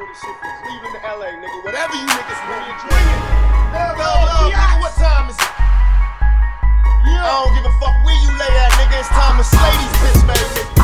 LA, nigga. Whatever you niggas when you're what time is it? I don't give a fuck where you lay at, nigga. It's time to slay these bitch niggas.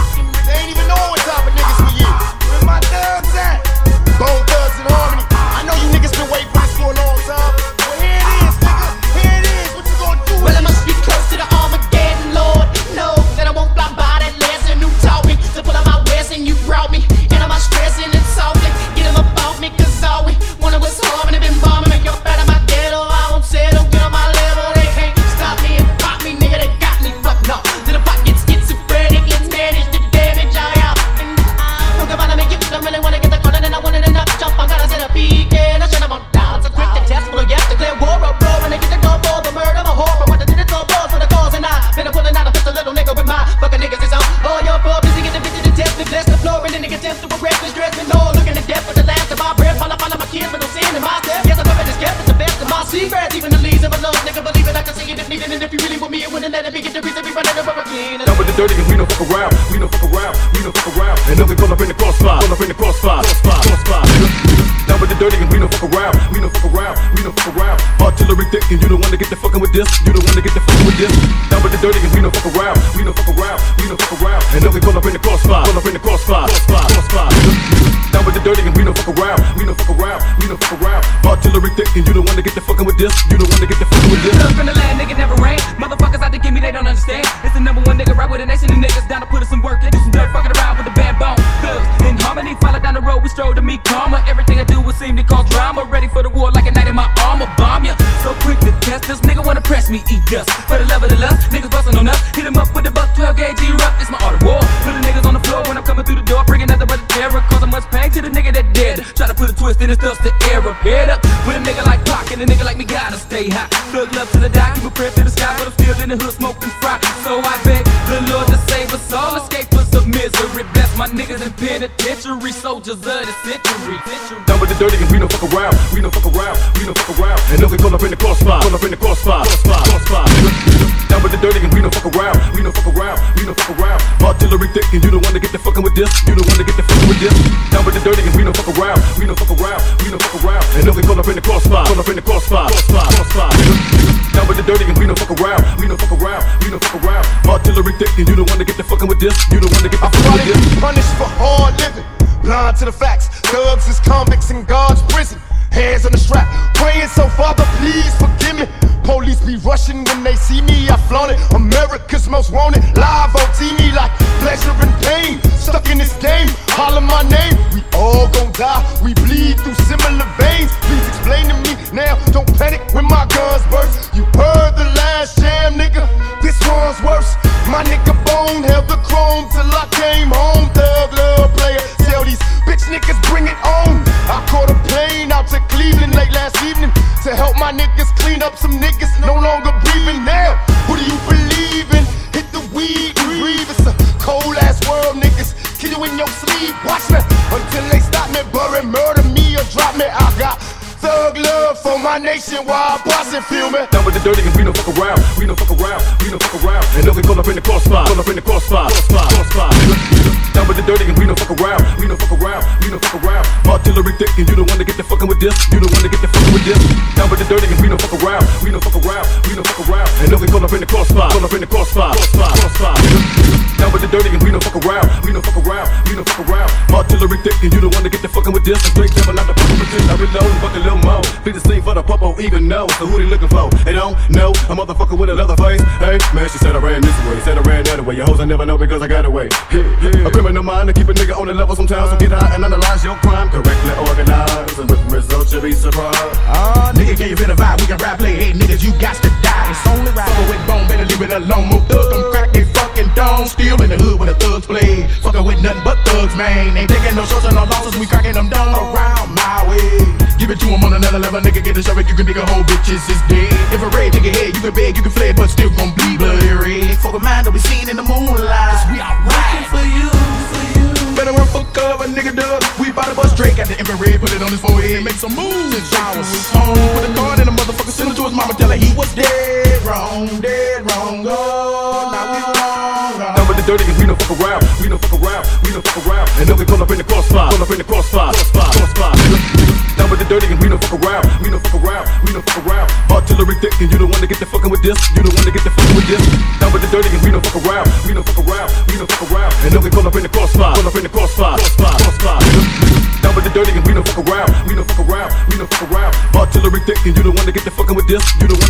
Up gap, it's the best of my secrets, even the leaves of a love, nigga, believe it, I can see it if needed, and if you really want me, it wouldn't let it be, get the reason we running over again. Down with the dirty, cause we don't fuck around. We don't fuck around. We don't fuck around. And we pull up in the crossfire. Pull up in the crossfire. Crossfire. Crossfire. Down with the dirty, cause we don't fuck around. We don't fuck around. We don't fuck around. Artillery thick, and you don't wanna get the fucking with this. You don't wanna get the fucking with this. Down with the dirty, cause we don't fuck around. We don't fuck around. We don't fuck around. And we pull up in the crossfire. Pull up in the crossfire. Crossfire. Crossfire. Dirty, cause we don't fuck around. We don't fuck around. We don't fuck around. Artillery thick, and you don't wanna get the fucking with this. You don't wanna get the fucking with this. Love from the land, nigga never rain. Motherfuckers out to get me, they don't understand. It's the number one nigga right with a nation of niggas down to put in some work. They do some dirt, fucking around with the band bone. Thugs-n-Harmony, follow down the road, we stroll to meet karma. Everything I do will seem to cause drama. Ready for the war like a knight in my armor. Bomb ya. So quick to test this nigga wanna press me, eat dust. For the love of the lust, Try to put a twist in his dust to air up. Head up with a nigga like Pac and a nigga like me gotta stay high. Thug love to the die, keep a prayer to the sky, but I'm still in the hood smoking fry. So I beg the Lord to save us all, escapers of misery. Bless my niggas in penitentiary, soldiers of the century. Down with the dirty, cause we don't fuck around. We don't fuck around. We don't fuck around. And then we pull up in the crossfire. Pull up in the crossfire. Crossfire. Crossfire. Down with the dirty, cause we don't fuck around. We don't fuck around. We don't fuck around. Artillery thick, and you don't wanna get the fucking with this. You don't wanna get the fucking with this. Down with the dirty, cause we don't fuck around. We don't fuck around. We don't fuck around. And then we pull up in the crossfire. Pull up in the crossfire. Crossfire. Crossfire. Down with the dirty, cause we don't fuck around. We don't fuck around. We don't fuck around. Artillery thick, and you don't wanna get the fucking with this. You don't wanna get the fucking with this. Punished for hard living. Blind to the facts. Thugs is convicts in God's prison. Hands on the strap. Praying so, Father, please forgive me. Police be rushing when they see me. I flaunt it. America's most wanted. Live on late last evening to help my niggas clean up some niggas no longer breathing. Now, who do you believe in? Hit the weed and breathe. It's a cold ass world, niggas. Kill you in your sleep. Watch me until they stop me, bury, murder me or drop me. I got thug love for my nationwide posse. Feel me? Down with the dirty, cause we don't fuck around. We don't fuck around. We don't fuck around. And we pull up in the crossfire. Pull up in the crossfire. Crossfire. Crossfire. Down with the dirty, cause we don't fuck around. We don't fuck around. We don't fuck around. Artillery thick, and you don't wanna get the fucking with this. You don't wanna get the fucking with this. Down with the dirty, cause we don't fuck around. We don't fuck around. We don't fuck around. And then we pull up in the crossfire. Pull up in the crossfire. Crossfire. Crossfire. Down with the dirty, cause we don't fuck around. We don't fuck around. We don't fuck around. Artillery thick, and you don't wanna get the fucking with this. Straight devil out the fucking pretend. I reload, fuck a little more. Beat the scene for the popo, even know. So who they looking for? They don't know. A motherfucker with another face. Hey, man, she said I ran this way. Said I ran that way. Your hoes I never know because I got away. Yeah, yeah. A criminal mind to keep a nigga on the level sometimes. So get high and analyze your crime correctly organized. And with the results you'll be surprised. Uh, nigga, can you feel the vibe? We can rap play. Hey, niggas, you got to die. It's only right. Fuckin' with bone, better leave it alone. Move thug, I'm cracking fucking dome. Still in the hood when the thugs play. Fuckin' with nothing but thugs, man. Ain't taking no shorts and no losses. We cracking them down around my way. Give it to him on another level, nigga. Get the show it. You can dig a whole bitches is dead. If a red take your head, you can beg, you can fled, but still gon' bleed bloody red. Fuck a mind that we seen in the moonlight. Cause we are right. for for you. For cover, nigga, dub. We bought a bus Drake at the infrared, put it on his forehead, make some moves. And I was home with a card and a motherfucker send it to his mama, tell her he was dead wrong, dead wrong. Oh, now we wrong. Oh. Down with the dirty, we don't fuck around. We don't fuck around. We don't fuck around. And then we call up in the crossfire. Call up in the crossfire. Crossfire. Crossfire. Down with the dirty and we don't fuck around. We don't fuck around. We don't fuck around. Artillery thick and you don't wanna get the fucking with this. You don't wanna get the fucking with this. Down with the dirty and we don't fuck around. We don't fuck around. We don't fuck around. And then we call up in the crossfire. Call up in the crossfire. Crossfire. Crossfire. Down with the dirty and we don't fuck around. We don't fuck around. We don't fuck around. Artillery thick and you don't wanna get the fucking with this. You don't